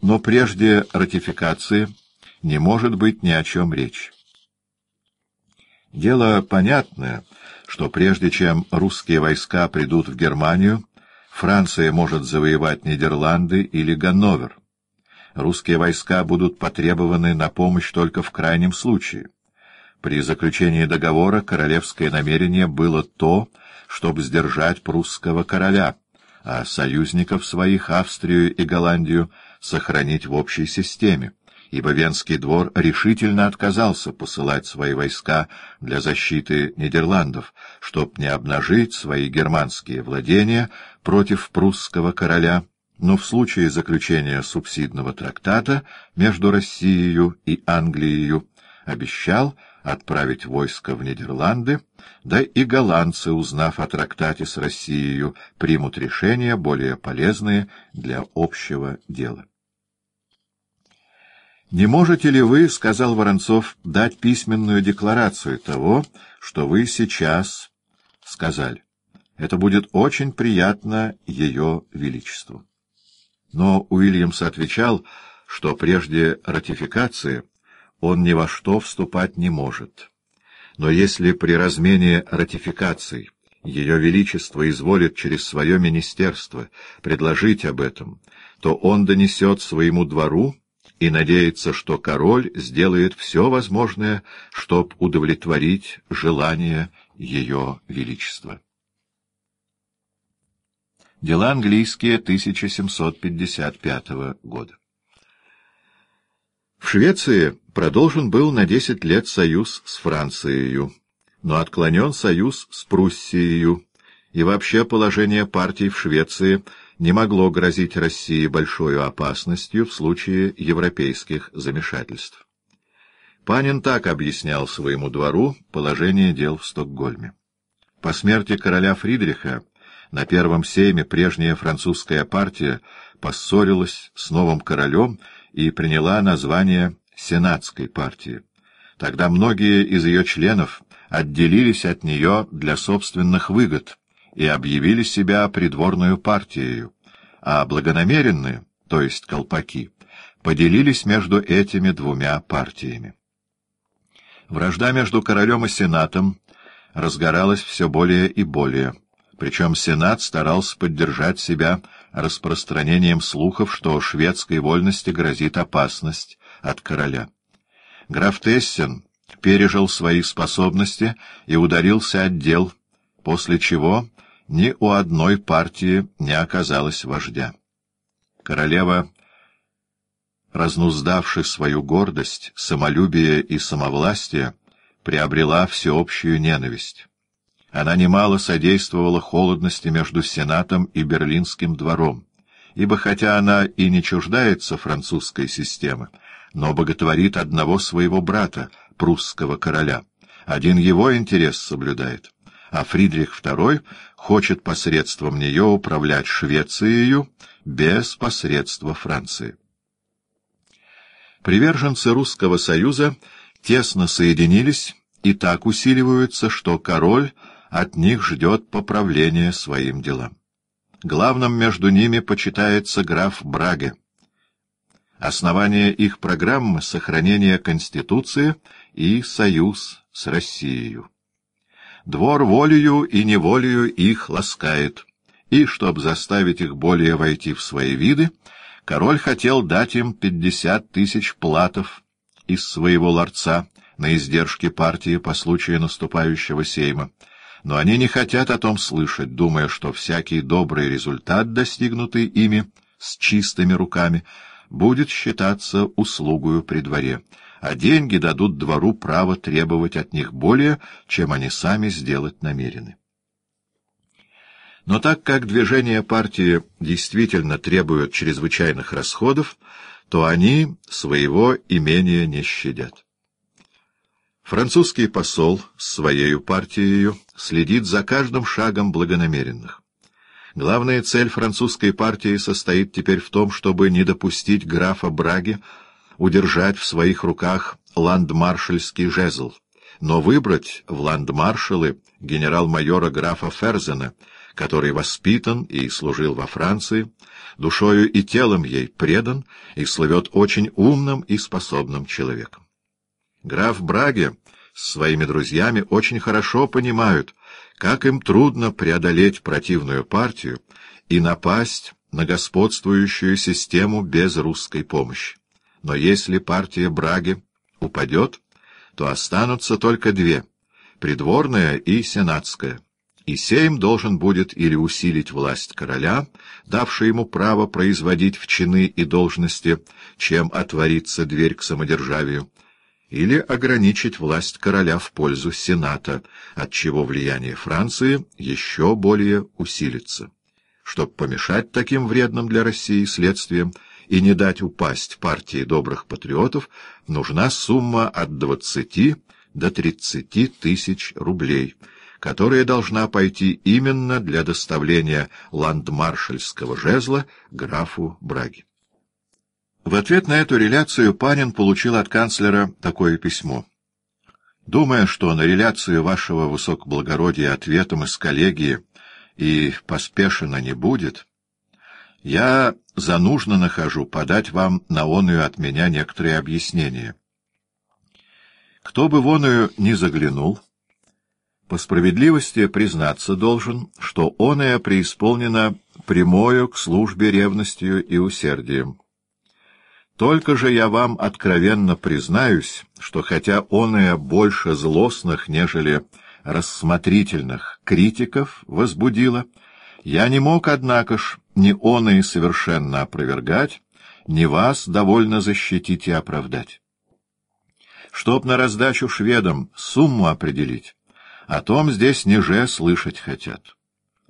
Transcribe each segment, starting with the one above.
Но прежде ратификации не может быть ни о чем речи. Дело понятное, что прежде чем русские войска придут в Германию, Франция может завоевать Нидерланды или Ганновер. Русские войска будут потребованы на помощь только в крайнем случае. При заключении договора королевское намерение было то, чтобы сдержать прусского короля, а союзников своих, Австрию и Голландию, сохранить в общей системе ибо Венский двор решительно отказался посылать свои войска для защиты Нидерландов, чтоб не обнажить свои германские владения против прусского короля, но в случае заключения субсидного трактата между Россией и Англией обещал отправить войско в Нидерланды, да и голландцы, узнав о трактате с Россией, примут решения более полезные для общего дела. «Не можете ли вы, — сказал Воронцов, — дать письменную декларацию того, что вы сейчас сказали? Это будет очень приятно Ее Величеству». Но Уильямс отвечал, что прежде ратификации он ни во что вступать не может. Но если при размене ратификаций Ее Величество изволит через свое министерство предложить об этом, то он донесет своему двору, и надеется, что король сделает все возможное, чтобы удовлетворить желание ее величества. Дела английские 1755 года. В Швеции продолжен был на десять лет союз с Францией, но отклонен союз с Пруссией, и вообще положение партий в Швеции – не могло грозить России большой опасностью в случае европейских замешательств. Панин так объяснял своему двору положение дел в Стокгольме. По смерти короля Фридриха на первом сейме прежняя французская партия поссорилась с новым королем и приняла название Сенатской партии. Тогда многие из ее членов отделились от нее для собственных выгод, и объявили себя придворную партией, а благонамеренные, то есть колпаки, поделились между этими двумя партиями. Вражда между королем и сенатом разгоралась все более и более, причем сенат старался поддержать себя распространением слухов, что шведской вольности грозит опасность от короля. Граф Тессен пережил свои способности и ударился от дел, после чего ни у одной партии не оказалось вождя. Королева, разнуздавши свою гордость, самолюбие и самовластие, приобрела всеобщую ненависть. Она немало содействовала холодности между Сенатом и Берлинским двором, ибо хотя она и не чуждается французской системы, но боготворит одного своего брата, прусского короля. Один его интерес соблюдает а Фридрих II хочет посредством нее управлять Швецией без посредства Франции. Приверженцы Русского Союза тесно соединились и так усиливаются, что король от них ждет поправления своим делам. Главным между ними почитается граф Браге. Основание их программы — сохранение Конституции и союз с Россией. Двор волею и неволею их ласкает, и, чтобы заставить их более войти в свои виды, король хотел дать им пятьдесят тысяч платов из своего ларца на издержки партии по случаю наступающего сейма, но они не хотят о том слышать, думая, что всякий добрый результат, достигнутый ими с чистыми руками, будет считаться услугою при дворе, а деньги дадут двору право требовать от них более, чем они сами сделать намерены. Но так как движение партии действительно требует чрезвычайных расходов, то они своего имения не щадят. Французский посол с своей партией следит за каждым шагом благонамеренных. Главная цель французской партии состоит теперь в том, чтобы не допустить графа Браги удержать в своих руках ландмаршальский жезл, но выбрать в ландмаршалы генерал-майора графа Ферзена, который воспитан и служил во Франции, душою и телом ей предан и слывет очень умным и способным человеком. Граф Браге с своими друзьями очень хорошо понимают, как им трудно преодолеть противную партию и напасть на господствующую систему без русской помощи. Но если партия Браги упадет, то останутся только две — придворная и сенатская. И Сейм должен будет или усилить власть короля, давший ему право производить в чины и должности, чем отворится дверь к самодержавию, или ограничить власть короля в пользу Сената, отчего влияние Франции еще более усилится. Чтобы помешать таким вредным для России следствиям и не дать упасть партии добрых патриотов, нужна сумма от двадцати до тридцати тысяч рублей, которая должна пойти именно для доставления ландмаршальского жезла графу Браги. В ответ на эту реляцию Панин получил от канцлера такое письмо. «Думая, что на реляцию вашего высокоблагородия ответом из коллегии и поспешно не будет, я за нужно нахожу подать вам на оную от меня некоторые объяснения. Кто бы в оную не заглянул, по справедливости признаться должен, что оная преисполнена прямою к службе ревностью и усердием. Только же я вам откровенно признаюсь, что хотя оное больше злостных, нежели рассмотрительных критиков возбудило, я не мог, однако ж, ни оное совершенно опровергать, ни вас довольно защитить и оправдать. Чтоб на раздачу шведам сумму определить, о том здесь ниже слышать хотят.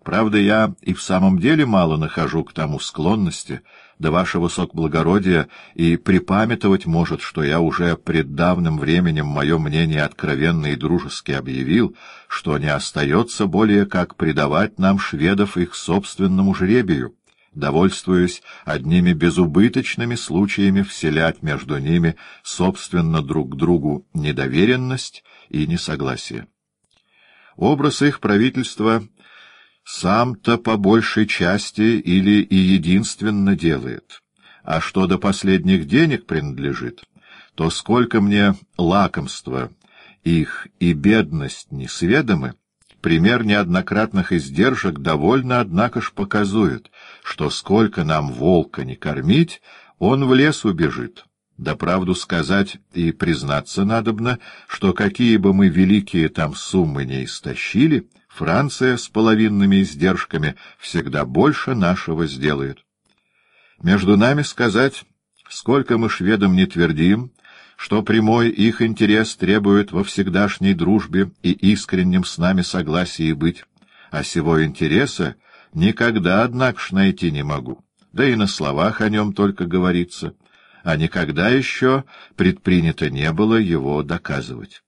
Правда, я и в самом деле мало нахожу к тому склонности, да ваше высокоблагородие и припамятовать может, что я уже пред давным временем мое мнение откровенно и дружески объявил, что не остается более как предавать нам шведов их собственному жребию, довольствуясь одними безубыточными случаями вселять между ними собственно друг другу недоверенность и несогласие. Образ их правительства сам-то по большей части или и единственно делает. А что до последних денег принадлежит, то сколько мне лакомства их и бедность несведомы, пример неоднократных издержек довольно, однако ж, показует, что сколько нам волка не кормить, он в лес убежит. Да правду сказать и признаться надобно, что какие бы мы великие там суммы не истощили, Франция с половинными издержками всегда больше нашего сделает. Между нами сказать, сколько мы шведам не твердим, что прямой их интерес требует во всегдашней дружбе и искреннем с нами согласии быть, а сего интереса никогда, однако найти не могу, да и на словах о нем только говорится, а никогда еще предпринято не было его доказывать.